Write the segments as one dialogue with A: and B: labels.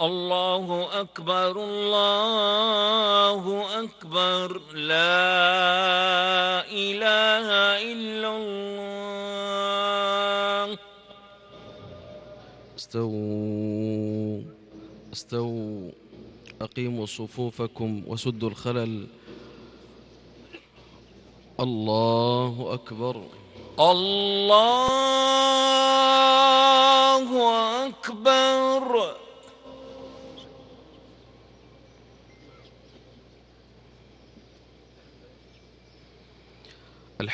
A: الله أكبر الله أكبر. لا إله إلا الله.
B: استووا استووا أقيموا صفوفكم وسدوا الخلل. الله أكبر.
A: الله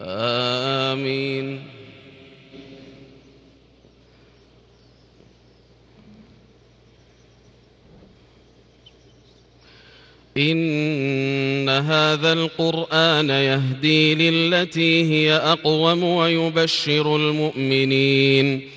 B: آمين. إن هذا القرآن يهدي للتي هي أقوم ويبشر المؤمنين.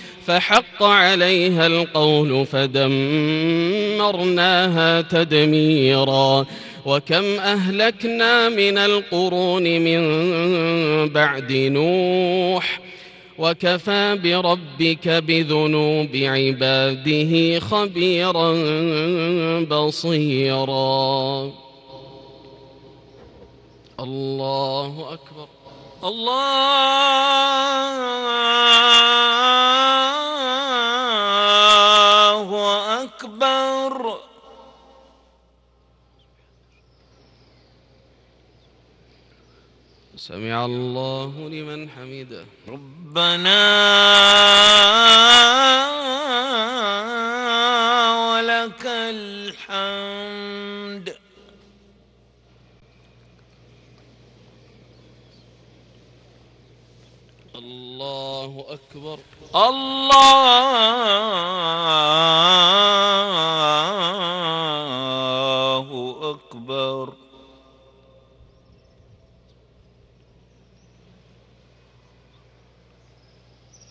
B: فحق عليها القول فدمرناها تدميرا. وكم أهلكنا من القرون من بعد نوح وكفى بربك بذنوب عباده خبيرا بصيرا. الله أكبر.
A: الله أكبر
B: سمع الله لمن حمده.
A: ربنا ولك الحمد.
B: الله أكبر.
A: الله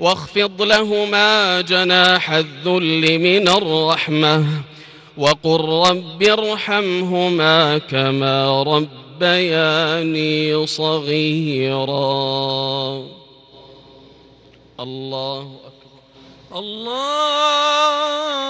B: واخفض لهما جناح الذل من الرحمة وقل رب ارحمهما كما ربياني صغيرا. الله أكبر.
A: الله